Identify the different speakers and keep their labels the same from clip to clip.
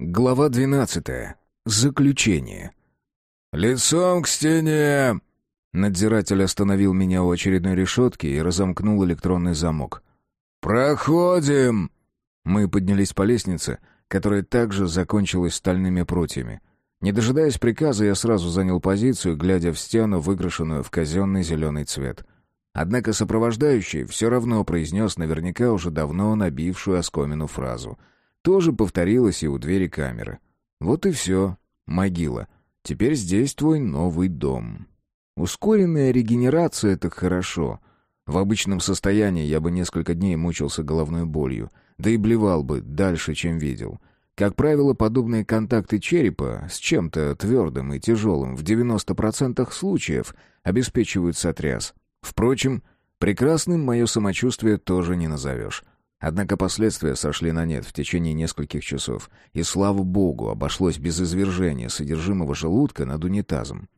Speaker 1: Глава 12. Заключение. «Лицом к стене!» Надзиратель остановил меня у очередной решетки и разомкнул электронный замок. «Проходим!» Мы поднялись по лестнице, которая также закончилась стальными прутьями. Не дожидаясь приказа, я сразу занял позицию, глядя в стену, выкрашенную в казенный зеленый цвет. Однако сопровождающий все равно произнес наверняка уже давно набившую оскомину фразу — тоже повторилось и у двери камеры. Вот и все, могила. Теперь здесь твой новый дом. Ускоренная регенерация — это хорошо. В обычном состоянии я бы несколько дней мучился головной болью, да и блевал бы дальше, чем видел. Как правило, подобные контакты черепа с чем-то твердым и тяжелым в 90% случаев обеспечивают сотряс. Впрочем, прекрасным мое самочувствие тоже не назовешь. Однако последствия сошли на нет в течение нескольких часов, и, слава богу, обошлось без извержения содержимого желудка над унитазом.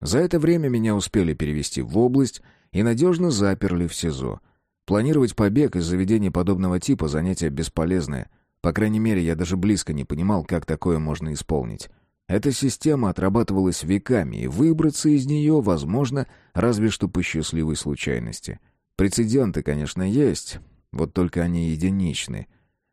Speaker 1: За это время меня успели перевести в область и надежно заперли в СИЗО. Планировать побег из заведения подобного типа — занятие бесполезное. По крайней мере, я даже близко не понимал, как такое можно исполнить. Эта система отрабатывалась веками, и выбраться из нее возможно разве что по счастливой случайности. Прецеденты, конечно, есть, вот только они единичны.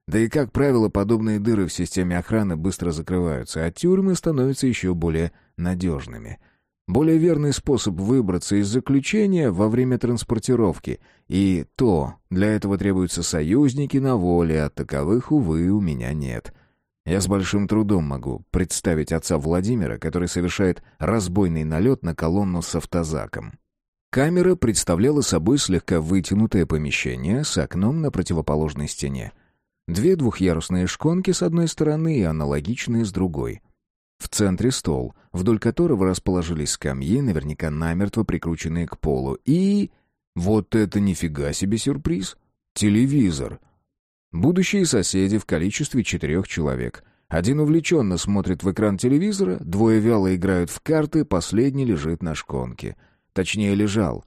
Speaker 1: Да и, как правило, подобные дыры в системе охраны быстро закрываются, а тюрьмы становятся еще более надежными. Более верный способ выбраться из заключения во время транспортировки. И то, для этого требуются союзники на воле, а таковых, увы, у меня нет. Я с большим трудом могу представить отца Владимира, который совершает разбойный налет на колонну с автозаком. Камера представляла собой слегка вытянутое помещение с окном на противоположной стене. Две двухъярусные шконки с одной стороны и аналогичные с другой. В центре стол, вдоль которого расположились скамьи, наверняка намертво прикрученные к полу. И... Вот это нифига себе сюрприз! Телевизор! Будущие соседи в количестве четырех человек. Один увлеченно смотрит в экран телевизора, двое вяло играют в карты, последний лежит на шконке — Точнее, лежал.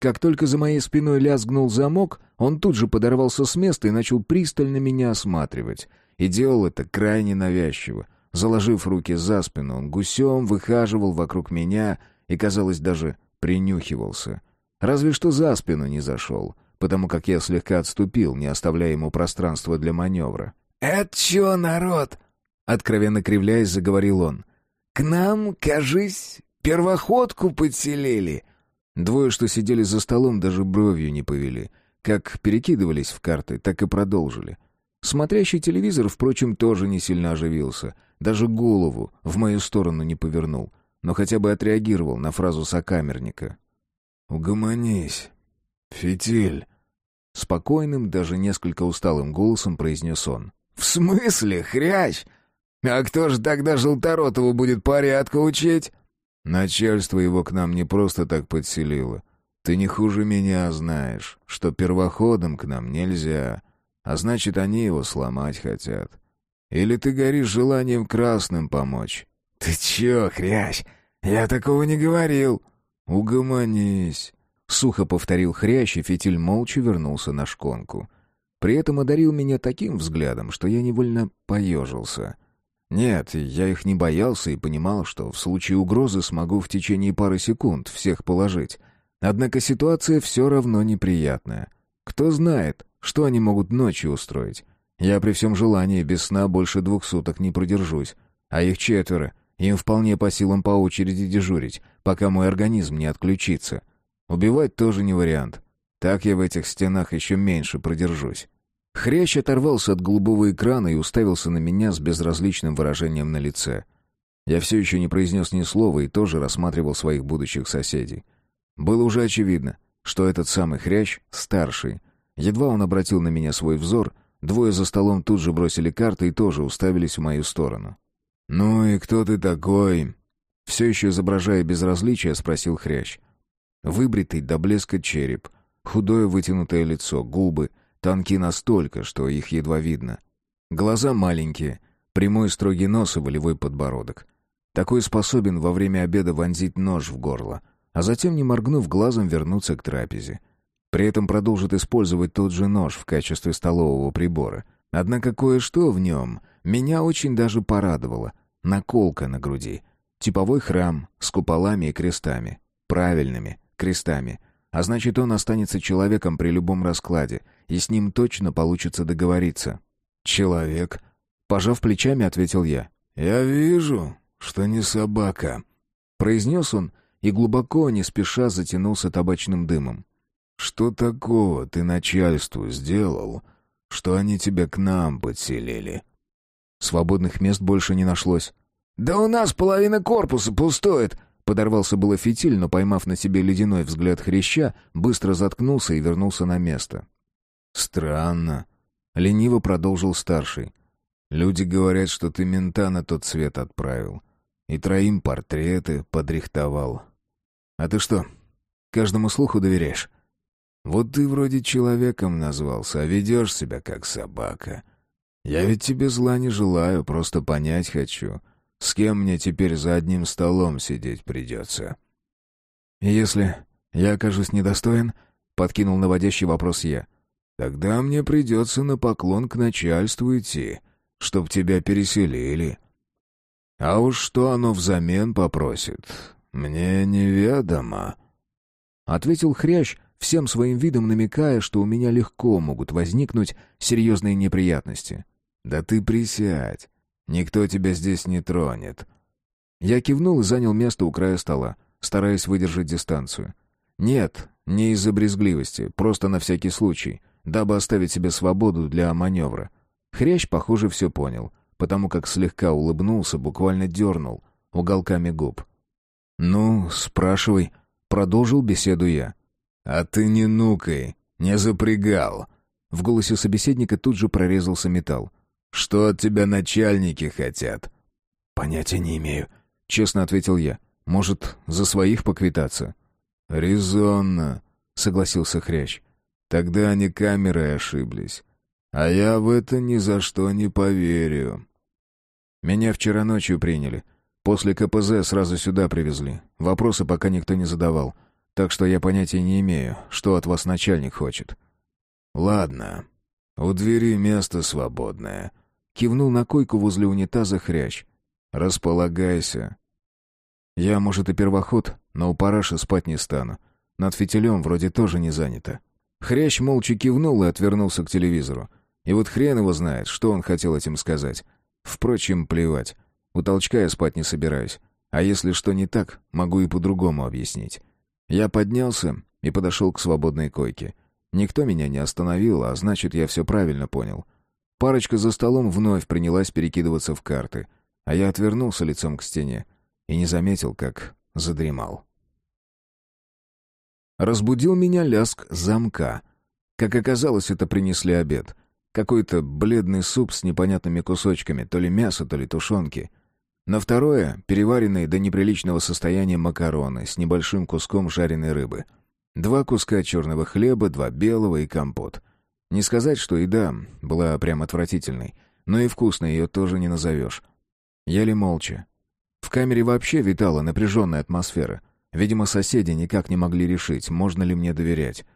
Speaker 1: Как только за моей спиной лязгнул замок, он тут же подорвался с места и начал пристально меня осматривать. И делал это крайне навязчиво. Заложив руки за спину, он гусем выхаживал вокруг меня и, казалось, даже принюхивался. Разве что за спину не зашел, потому как я слегка отступил, не оставляя ему пространства для маневра.
Speaker 2: «Это чё, народ?» — откровенно кривляясь, заговорил он. «К нам, кажись, Первоходку подселили!»
Speaker 1: Двое, что сидели за столом, даже бровью не повели. Как перекидывались в карты, так и продолжили. Смотрящий телевизор, впрочем, тоже не сильно оживился. Даже голову в мою сторону не повернул. Но хотя бы отреагировал на фразу сокамерника. «Угомонись, фитиль!» Спокойным, даже несколько усталым голосом произнес он.
Speaker 2: «В смысле, хрящ? А кто же тогда Желторотову будет порядку учить?»
Speaker 1: Начальство его к нам не просто так подселило. Ты не хуже меня знаешь, что первоходом к нам нельзя, а значит, они его сломать хотят. Или ты горишь желанием красным помочь?
Speaker 2: Ты чё, хрящ? Я такого не говорил.
Speaker 1: Угомонись. Сухо повторил хрящ, и фитиль молча вернулся на шконку. При этом одарил меня таким взглядом, что я невольно поежился — нет, я их не боялся и понимал, что в случае угрозы смогу в течение пары секунд всех положить. Однако ситуация все равно неприятная. Кто знает, что они могут ночью устроить. Я при всем желании без сна больше двух суток не продержусь. А их четверо. Им вполне по силам по очереди дежурить, пока мой организм не отключится. Убивать тоже не вариант. Так я в этих стенах еще меньше продержусь. Хрящ оторвался от голубого экрана и уставился на меня с безразличным выражением на лице. Я все еще не произнес ни слова и тоже рассматривал своих будущих соседей. Было уже очевидно, что этот самый хрящ старший. Едва он обратил на меня свой взор, двое за столом тут же бросили карты и тоже уставились в мою сторону. «Ну и кто ты такой?» Все еще изображая безразличие, спросил хрящ. Выбритый до блеска череп, худое вытянутое лицо, губы — Тонки настолько, что их едва видно. Глаза маленькие, прямой строгий нос и волевой подбородок. Такой способен во время обеда вонзить нож в горло, а затем, не моргнув глазом, вернуться к трапезе. При этом продолжит использовать тот же нож в качестве столового прибора. Однако кое-что в нем Меня очень даже порадовало. Наколка на груди. Типовой храм с куполами и крестами. Правильными крестами. А значит, он останется человеком при любом раскладе, и с ним точно получится договориться. «Человек», — пожав плечами, ответил я.
Speaker 2: «Я вижу, что не собака», —
Speaker 1: произнес он и глубоко, не спеша, затянулся табачным дымом.
Speaker 2: «Что такого ты начальству сделал, что они тебя к нам подселили?»
Speaker 1: Свободных мест больше не нашлось.
Speaker 2: «Да у нас половина корпуса пустует!»
Speaker 1: Подорвался было фитиль, но, поймав на себе ледяной взгляд хряща, быстро заткнулся и вернулся на место.
Speaker 2: «Странно», —
Speaker 1: лениво продолжил старший.
Speaker 2: «Люди говорят, что ты мента на тот свет отправил. И троим портреты подрихтовал.
Speaker 1: А ты что, каждому слуху доверяешь?»
Speaker 2: «Вот ты вроде человеком назвался, а ведешь себя как собака. Я ведь тебе зла не желаю, просто понять хочу, с кем мне теперь за одним столом сидеть придется».
Speaker 1: «Если я окажусь недостоин?» — подкинул наводящий вопрос я.
Speaker 2: «Тогда мне придется на поклон к начальству идти, чтоб тебя переселили. А уж что оно взамен попросит, мне неведомо».
Speaker 1: Ответил хрящ, всем своим видом намекая, что у меня легко могут возникнуть серьезные неприятности.
Speaker 2: «Да ты присядь. Никто тебя здесь не тронет».
Speaker 1: Я кивнул и занял место у края стола, стараясь выдержать дистанцию. Нет, не из-за брезгливости, просто на всякий случай, дабы оставить себе свободу для маневра. Хрящ, похоже, все понял, потому как слегка улыбнулся, буквально дернул уголками губ. «Ну, спрашивай», — продолжил беседу я.
Speaker 2: «А ты не нукай, не запрягал».
Speaker 1: В голосе собеседника тут же прорезался металл.
Speaker 2: Что от тебя начальники хотят?»
Speaker 1: «Понятия не имею», — честно ответил я. «Может, за своих поквитаться?»
Speaker 2: «Резонно», — согласился Хрящ. «Тогда они камерой ошиблись. А я в это ни за что не поверю».
Speaker 1: «Меня вчера ночью приняли. После КПЗ сразу сюда привезли. Вопросы пока никто не задавал. Так что я понятия не имею, что от вас начальник хочет».
Speaker 2: «Ладно. У двери место свободное»,
Speaker 1: Кивнул на койку возле унитаза хрящ. «Располагайся». «Я, может, и первоход, но у параши спать не стану. Над фитилем вроде тоже не занято». Хрящ молча кивнул и отвернулся к телевизору. И вот хрен его знает, что он хотел этим сказать. Впрочем, плевать. У толчка я спать не собираюсь. А если что не так, могу и по-другому объяснить. Я поднялся и подошел к свободной койке. Никто меня не остановил, а значит, я все правильно понял. Парочка за столом вновь принялась перекидываться в карты, а я отвернулся лицом к стене и не заметил, как задремал. Разбудил меня ляск замка. Как оказалось, это принесли обед. Какой-то бледный суп с непонятными кусочками, то ли мяса, то ли тушенки. На второе — переваренные до неприличного состояния макароны с небольшим куском жареной рыбы. Два куска черного хлеба, два белого и компот — не сказать, что еда была прям отвратительной, но и вкусной ее тоже не назовешь. Ели молча. В камере вообще витала напряженная атмосфера. Видимо, соседи никак не могли решить, можно ли мне доверять.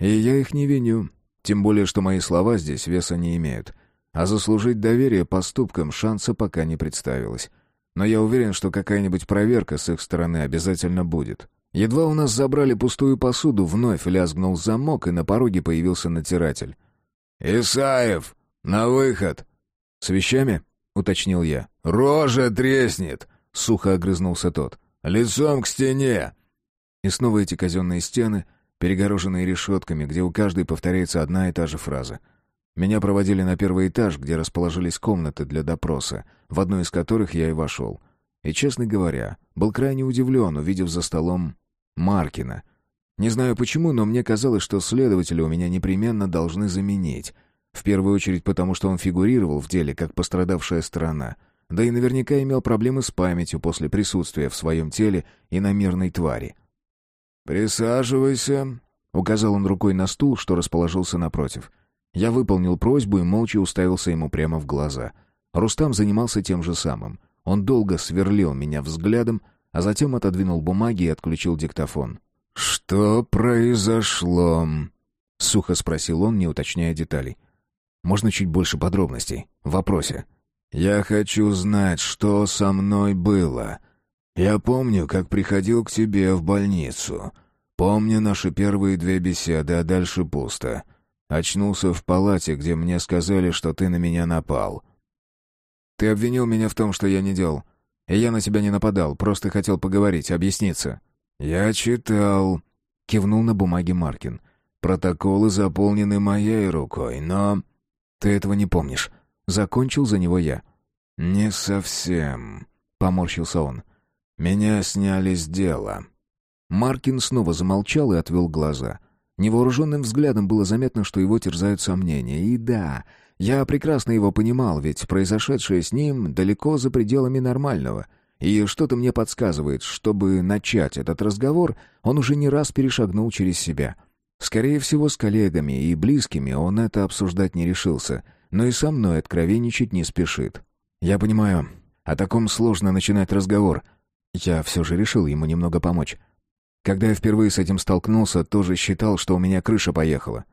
Speaker 1: И я их не виню, тем более, что мои слова здесь веса не имеют. А заслужить доверие поступкам шанса пока не представилось. Но я уверен, что какая-нибудь проверка с их стороны обязательно будет. Едва у нас забрали пустую посуду, вновь лязгнул замок, и на пороге появился натиратель.
Speaker 2: «Исаев, на выход!»
Speaker 1: «С вещами?» — уточнил я.
Speaker 2: «Рожа треснет!» — сухо огрызнулся тот. «Лицом к стене!»
Speaker 1: И снова эти казенные стены, перегороженные решетками, где у каждой повторяется одна и та же фраза. Меня проводили на первый этаж, где расположились комнаты для допроса, в одну из которых я и вошел. И, честно говоря, был крайне удивлен, увидев за столом Маркина — не знаю почему, но мне казалось, что следователя у меня непременно должны заменить. В первую очередь потому, что он фигурировал в деле как пострадавшая сторона. Да и наверняка имел проблемы с памятью после присутствия в своем теле иномерной твари.
Speaker 2: «Присаживайся», —
Speaker 1: указал он рукой на стул, что расположился напротив. Я выполнил просьбу и молча уставился ему прямо в глаза. Рустам занимался тем же самым. Он долго сверлил меня взглядом, а затем отодвинул бумаги и отключил диктофон.
Speaker 2: «Что произошло?»
Speaker 1: — сухо спросил он, не уточняя деталей. «Можно чуть больше подробностей? В вопросе».
Speaker 2: Я хочу знать, что со мной было. Я помню, как приходил к тебе в больницу. Помню наши первые две беседы, а дальше пусто. Очнулся в палате, где мне сказали, что ты на меня напал.
Speaker 1: Ты обвинил меня в том, что я не делал. И я на тебя не нападал, просто хотел поговорить, объясниться.
Speaker 2: Я читал, кивнул на бумаге Маркин. Протоколы заполнены моей рукой, но
Speaker 1: ты этого не помнишь. Закончил за него я.
Speaker 2: Не совсем, поморщился он. Меня сняли с дела.
Speaker 1: Маркин снова замолчал и отвел глаза. Невооруженным взглядом было заметно, что его терзают сомнения. И да, я прекрасно его понимал, ведь произошедшее с ним далеко за пределами нормального. И что-то мне подсказывает, чтобы начать этот разговор, он уже не раз перешагнул через себя. Скорее всего, с коллегами и близкими он это обсуждать не решился, но и со мной откровенничать не спешит. Я понимаю, о таком сложно начинать разговор. Я все же решил ему немного помочь. Когда я впервые с этим столкнулся, тоже считал, что у меня крыша поехала.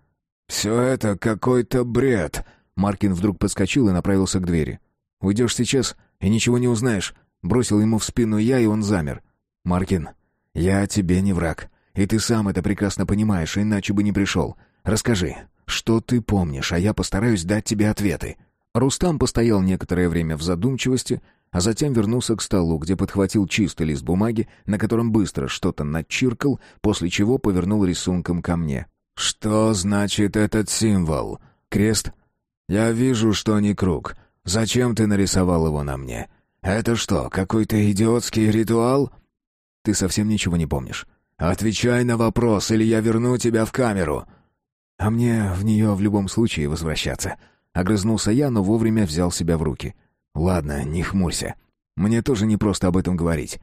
Speaker 2: «Все это какой-то бред!»
Speaker 1: Маркин вдруг подскочил и направился к двери. «Уйдешь сейчас и ничего не узнаешь», — бросил ему в спину я, и он замер. «Маркин, я тебе не враг, и ты сам это прекрасно понимаешь, иначе бы не пришел. Расскажи, что ты помнишь, а я постараюсь дать тебе ответы». Рустам постоял некоторое время в задумчивости, а затем вернулся к столу, где подхватил чистый лист бумаги, на котором быстро что-то начиркал, после чего повернул рисунком ко мне.
Speaker 2: «Что значит этот символ? Крест? Я вижу, что не круг. Зачем ты нарисовал его на мне? Это что, какой-то идиотский ритуал?»
Speaker 1: «Ты совсем ничего не помнишь».
Speaker 2: «Отвечай на вопрос, или я верну тебя в камеру».
Speaker 1: «А мне в нее в любом случае возвращаться». Огрызнулся я, но вовремя взял себя в руки. «Ладно, не хмурься. Мне тоже не просто об этом говорить.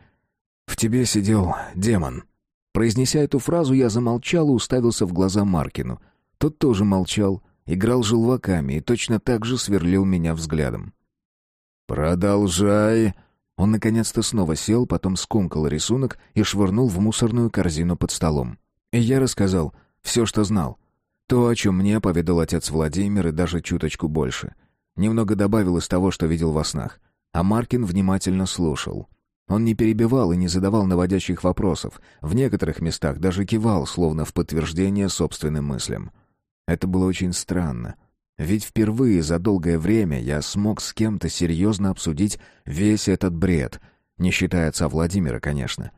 Speaker 1: В тебе сидел демон». Произнеся эту фразу, я замолчал и уставился в глаза Маркину. Тот тоже молчал, играл желваками и точно так же сверлил меня взглядом.
Speaker 2: «Продолжай!»
Speaker 1: Он наконец-то снова сел, потом скомкал рисунок и швырнул в мусорную корзину под столом. И я рассказал все, что знал. То, о чем мне поведал отец Владимир, и даже чуточку больше — Немного добавил из того, что видел во снах. А Маркин внимательно слушал. Он не перебивал и не задавал наводящих вопросов. В некоторых местах даже кивал, словно в подтверждение собственным мыслям. Это было очень странно. Ведь впервые за долгое время я смог с кем-то серьезно обсудить весь этот бред, не считая отца Владимира, конечно.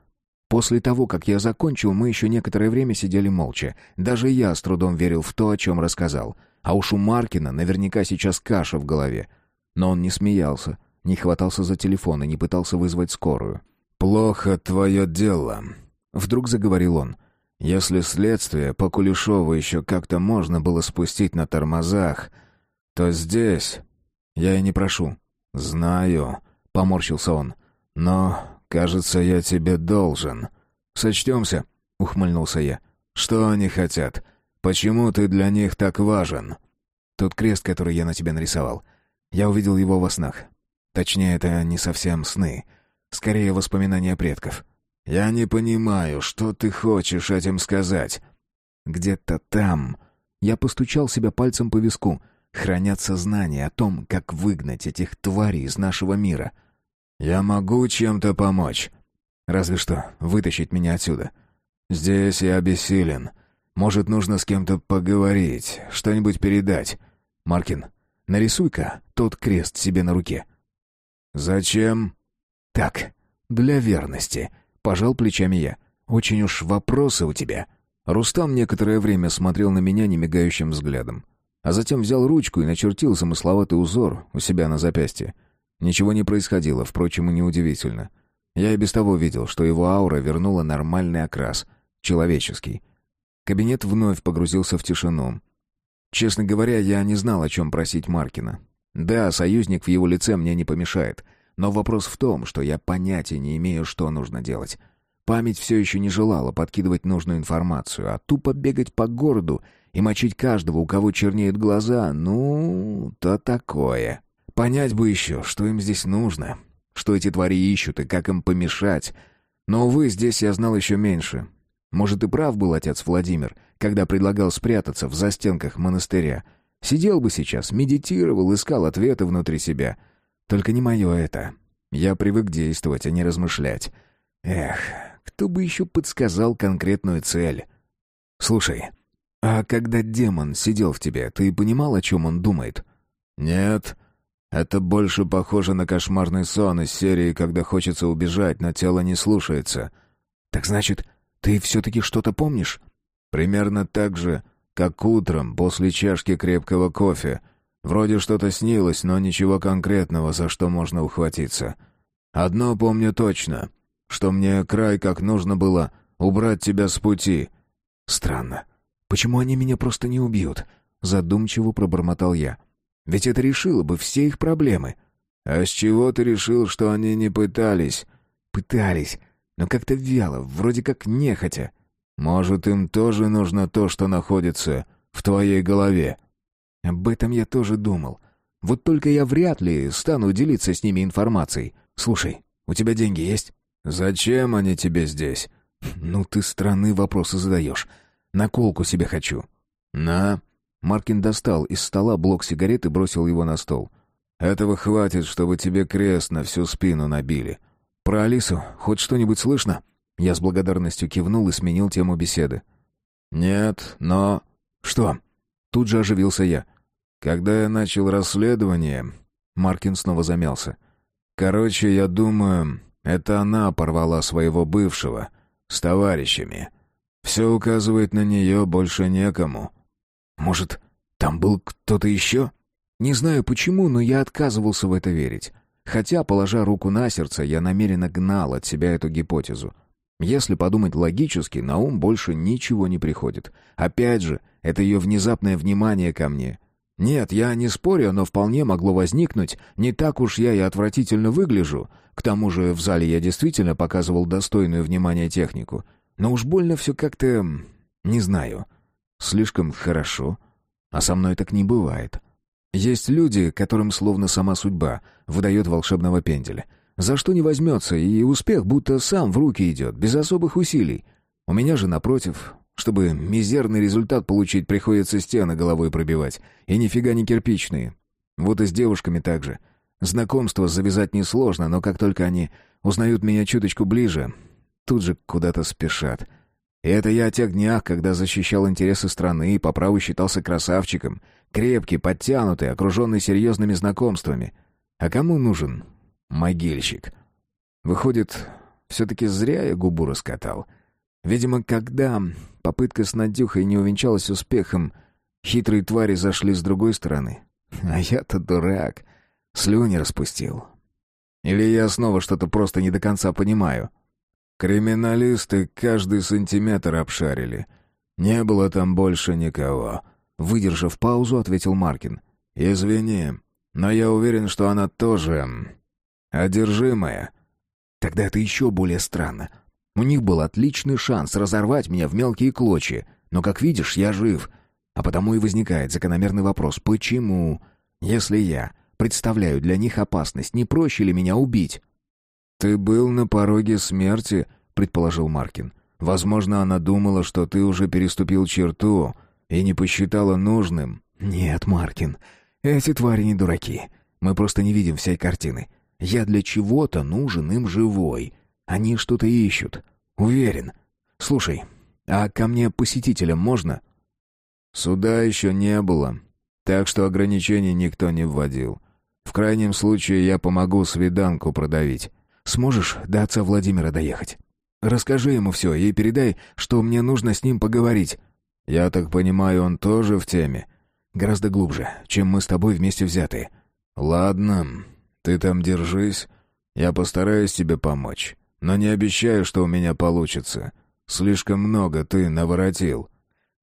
Speaker 1: После того, как я закончил, мы еще некоторое время сидели молча. Даже я с трудом верил в то, о чем рассказал — а уж у Маркина наверняка сейчас каша в голове. Но он не смеялся, не хватался за телефон и не пытался вызвать скорую.
Speaker 2: «Плохо твое дело», — вдруг заговорил он. «Если следствие по Кулешову еще как-то можно было спустить на тормозах, то здесь...»
Speaker 1: «Я и не прошу».
Speaker 2: «Знаю», — поморщился он. «Но, кажется, я тебе должен».
Speaker 1: «Сочтемся», — ухмыльнулся я.
Speaker 2: «Что они хотят? Почему ты для них так важен?»
Speaker 1: «Тот крест, который я на тебе нарисовал. Я увидел его во снах. Точнее, это не совсем сны. Скорее, воспоминания предков».
Speaker 2: «Я не понимаю, что ты хочешь этим сказать?»
Speaker 1: «Где-то там...» Я постучал себя пальцем по виску. Хранят знания о том, как выгнать этих тварей из нашего мира.
Speaker 2: «Я могу чем-то помочь?»
Speaker 1: «Разве что вытащить меня отсюда».
Speaker 2: «Здесь я бессилен. Может, нужно с кем-то поговорить, что-нибудь передать.
Speaker 1: Маркин, нарисуй-ка тот крест себе на руке.
Speaker 2: Зачем?
Speaker 1: Так, для верности. Пожал плечами я. Очень уж вопросы у тебя. Рустам некоторое время смотрел на меня немигающим взглядом, а затем взял ручку и начертил замысловатый узор у себя на запястье. Ничего не происходило, впрочем, и неудивительно. Я и без того видел, что его аура вернула нормальный окрас, человеческий. Кабинет вновь погрузился в тишину. Честно говоря, я не знал, о чем просить Маркина. Да, союзник в его лице мне не помешает, но вопрос в том, что я понятия не имею, что нужно делать. Память все еще не желала подкидывать нужную информацию, а тупо бегать по городу и мочить каждого, у кого чернеют глаза, ну, то такое. Понять бы еще, что им здесь нужно, что эти твари ищут и как им помешать. Но, увы, здесь я знал еще меньше. Может, и прав был отец Владимир, когда предлагал спрятаться в застенках монастыря. Сидел бы сейчас, медитировал, искал ответы внутри себя. Только не мое это. Я привык действовать, а не размышлять. Эх, кто бы еще подсказал конкретную цель? Слушай, а когда демон сидел в тебе, ты понимал, о чем он думает?
Speaker 2: Нет. Это больше похоже на кошмарный сон из серии, когда хочется убежать, но тело не слушается.
Speaker 1: Так значит, ты все-таки что-то помнишь?
Speaker 2: Примерно так же, как утром после чашки крепкого кофе. Вроде что-то снилось, но ничего конкретного, за что можно ухватиться. Одно помню точно, что мне край как нужно было убрать тебя с пути.
Speaker 1: Странно. Почему они меня просто не убьют? Задумчиво пробормотал я. Ведь это решило бы все их проблемы.
Speaker 2: А с чего ты решил, что они не пытались?
Speaker 1: Пытались, но как-то вяло, вроде как нехотя.
Speaker 2: Может, им тоже нужно то, что находится в твоей голове?
Speaker 1: Об этом я тоже думал. Вот только я вряд ли стану делиться с ними информацией. Слушай, у тебя деньги есть?
Speaker 2: Зачем они тебе здесь?
Speaker 1: Ну ты странные вопросы задаешь. Наколку себе хочу.
Speaker 2: На.
Speaker 1: Маркин достал из стола блок сигарет и бросил его на стол.
Speaker 2: Этого хватит, чтобы тебе крест на всю спину набили.
Speaker 1: Про Алису хоть что-нибудь слышно? Я с благодарностью кивнул и сменил тему беседы.
Speaker 2: «Нет, но...»
Speaker 1: «Что?» Тут же оживился я.
Speaker 2: «Когда я начал расследование...» Маркин снова замялся. «Короче, я думаю, это она порвала своего бывшего с товарищами. Все указывает на нее, больше некому».
Speaker 1: «Может, там был кто-то еще?» Не знаю почему, но я отказывался в это верить. Хотя, положа руку на сердце, я намеренно гнал от себя эту гипотезу. Если подумать логически, на ум больше ничего не приходит. Опять же, это ее внезапное внимание ко мне. Нет, я не спорю, но вполне могло возникнуть. Не так уж я и отвратительно выгляжу. К тому же в зале я действительно показывал достойную внимания технику. Но уж больно все как-то... не знаю. Слишком хорошо. А со мной так не бывает. Есть люди, которым словно сама судьба выдает волшебного пенделя — за что не возьмется, и успех будто сам в руки идет, без особых усилий. У меня же, напротив, чтобы мизерный результат получить, приходится стены головой пробивать, и нифига не кирпичные. Вот и с девушками так же. Знакомство завязать несложно, но как только они узнают меня чуточку ближе, тут же куда-то спешат. И это я о тех днях, когда защищал интересы страны и по праву считался красавчиком, крепкий, подтянутый, окруженный серьезными знакомствами. А кому нужен могильщик. Выходит, все-таки зря я губу раскатал. Видимо, когда попытка с Надюхой не увенчалась успехом, хитрые твари зашли с другой стороны. А я-то дурак, слюни распустил. Или я снова что-то просто не до конца понимаю.
Speaker 2: Криминалисты каждый сантиметр обшарили. Не было там больше никого.
Speaker 1: Выдержав паузу, ответил Маркин.
Speaker 2: «Извини, но я уверен, что она тоже Одержимая.
Speaker 1: Тогда это еще более странно. У них был отличный шанс разорвать меня в мелкие клочья, но, как видишь, я жив. А потому и возникает закономерный вопрос, почему, если я представляю для них опасность, не проще ли меня убить?
Speaker 2: «Ты был на пороге смерти», — предположил Маркин. «Возможно, она думала, что ты уже переступил черту и не посчитала нужным».
Speaker 1: «Нет, Маркин, эти твари не дураки. Мы просто не видим всей картины. Я для чего-то нужен им живой. Они что-то ищут. Уверен. Слушай, а ко мне посетителям можно?
Speaker 2: Суда еще не было, так что ограничений никто не вводил. В крайнем случае я помогу свиданку продавить.
Speaker 1: Сможешь до отца Владимира доехать? Расскажи ему все и передай, что мне нужно с ним поговорить.
Speaker 2: Я так понимаю, он тоже в теме.
Speaker 1: Гораздо глубже, чем мы с тобой вместе взятые.
Speaker 2: Ладно, ты там держись. Я постараюсь тебе помочь. Но не обещаю, что у меня получится. Слишком много ты наворотил».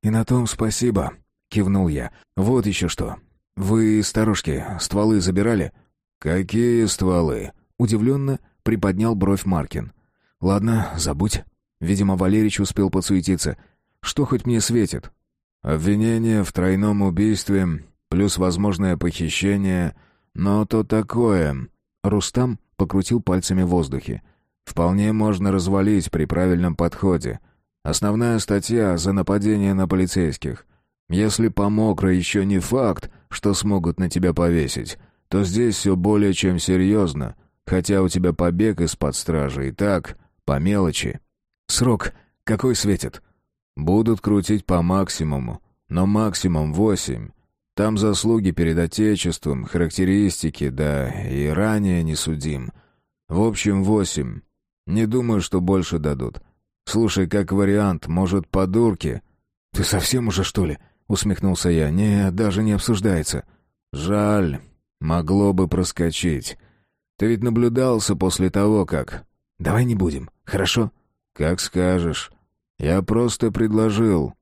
Speaker 1: «И на том спасибо», — кивнул я. «Вот еще что. Вы, старушки, стволы забирали?»
Speaker 2: «Какие стволы?»
Speaker 1: — удивленно приподнял бровь Маркин. «Ладно, забудь. Видимо, Валерич успел подсуетиться. Что хоть мне светит?»
Speaker 2: «Обвинение в тройном убийстве, плюс возможное похищение, «Но то такое...»
Speaker 1: Рустам покрутил пальцами в воздухе.
Speaker 2: «Вполне можно развалить при правильном подходе. Основная статья за нападение на полицейских. Если по мокро еще не факт, что смогут на тебя повесить, то здесь все более чем серьезно, хотя у тебя побег из-под стражи и так, по мелочи.
Speaker 1: Срок какой светит?
Speaker 2: Будут крутить по максимуму, но максимум восемь. Там заслуги перед Отечеством, характеристики, да, и ранее не судим. В общем, восемь. Не думаю, что больше дадут. Слушай, как вариант, может, по дурке?»
Speaker 1: «Ты совсем уже, что ли?» — усмехнулся я. «Не, даже не обсуждается».
Speaker 2: «Жаль. Могло бы проскочить. Ты ведь наблюдался после того, как...»
Speaker 1: «Давай не будем, хорошо?»
Speaker 2: «Как скажешь. Я просто предложил».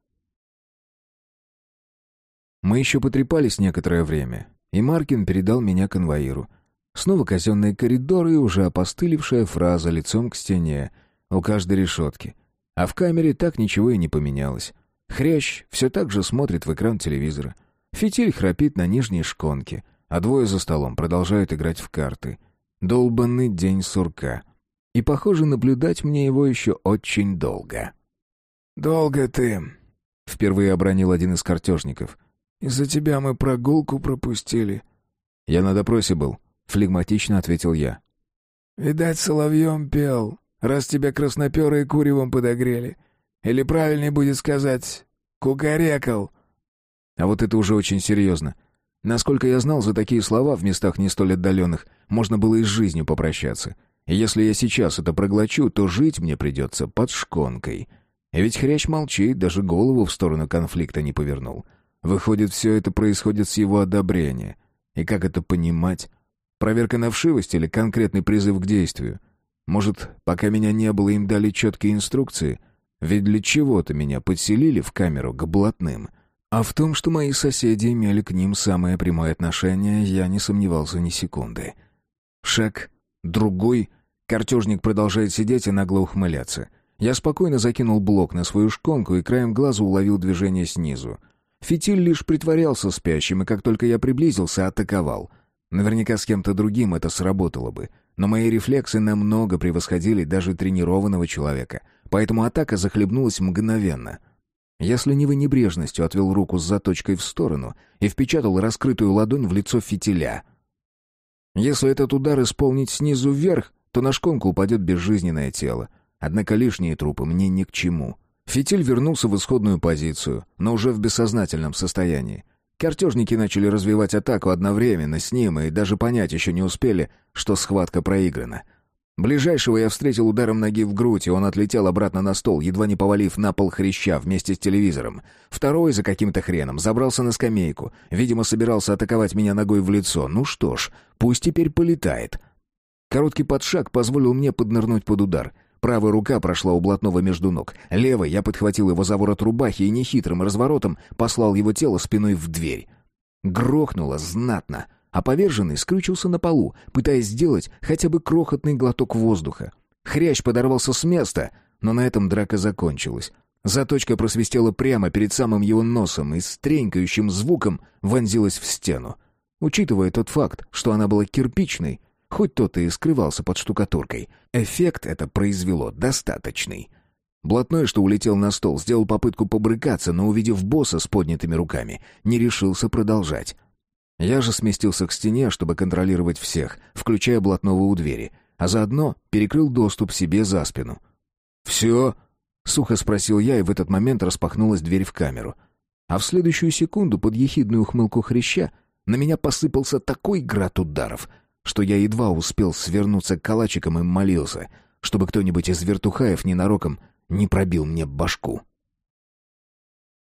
Speaker 1: Мы еще потрепались некоторое время, и Маркин передал меня конвоиру. Снова казенные коридоры и уже опостылевшая фраза лицом к стене у каждой решетки. А в камере так ничего и не поменялось. Хрящ все так же смотрит в экран телевизора. Фитиль храпит на нижней шконке, а двое за столом продолжают играть в карты. Долбанный день сурка. И, похоже, наблюдать мне его еще очень долго.
Speaker 2: «Долго ты», — впервые обронил один из картежников. «Из-за тебя мы прогулку пропустили».
Speaker 1: «Я на допросе был», — флегматично ответил я.
Speaker 2: «Видать, соловьем пел, раз тебя красноперые куревом подогрели. Или правильнее будет сказать, кукарекал».
Speaker 1: А вот это уже очень серьезно. Насколько я знал, за такие слова в местах не столь отдаленных можно было и с жизнью попрощаться. И если я сейчас это проглочу, то жить мне придется под шконкой. Ведь хрящ молчит, даже голову в сторону конфликта не повернул. Выходит, все это происходит с его одобрения. И как это понимать? Проверка на вшивость или конкретный призыв к действию? Может, пока меня не было, им дали четкие инструкции? Ведь для чего-то меня подселили в камеру к блатным — а в том, что мои соседи имели к ним самое прямое отношение, я не сомневался ни секунды. Шаг, другой. Картежник продолжает сидеть и нагло ухмыляться. Я спокойно закинул блок на свою шконку и краем глаза уловил движение снизу. Фитиль лишь притворялся спящим, и как только я приблизился, атаковал. Наверняка с кем-то другим это сработало бы. Но мои рефлексы намного превосходили даже тренированного человека. Поэтому атака захлебнулась мгновенно — если не вы небрежностью отвел руку с заточкой в сторону и впечатал раскрытую ладонь в лицо фитиля. Если этот удар исполнить снизу вверх, то на шконку упадет безжизненное тело. Однако лишние трупы мне ни к чему. Фитиль вернулся в исходную позицию, но уже в бессознательном состоянии. Картежники начали развивать атаку одновременно с ним и даже понять еще не успели, что схватка проиграна — Ближайшего я встретил ударом ноги в грудь, и он отлетел обратно на стол, едва не повалив на пол хряща вместе с телевизором. Второй за каким-то хреном забрался на скамейку. Видимо, собирался атаковать меня ногой в лицо. Ну что ж, пусть теперь полетает. Короткий подшаг позволил мне поднырнуть под удар. Правая рука прошла у блатного между ног. Левой я подхватил его за ворот рубахи и нехитрым разворотом послал его тело спиной в дверь. Грохнуло знатно — а поверженный скрючился на полу, пытаясь сделать хотя бы крохотный глоток воздуха. Хрящ подорвался с места, но на этом драка закончилась. Заточка просвистела прямо перед самым его носом и с тренькающим звуком вонзилась в стену. Учитывая тот факт, что она была кирпичной, хоть тот и скрывался под штукатуркой, эффект это произвело достаточный. Блатной, что улетел на стол, сделал попытку побрыкаться, но, увидев босса с поднятыми руками, не решился продолжать. Я же сместился к стене, чтобы контролировать всех, включая блатного у двери, а заодно перекрыл доступ себе за спину. «Все?» — сухо спросил я, и в этот момент распахнулась дверь в камеру. А в следующую секунду под ехидную ухмылку хряща на меня посыпался такой град ударов, что я едва успел свернуться калачиком и молился, чтобы кто-нибудь из вертухаев ненароком не пробил мне башку.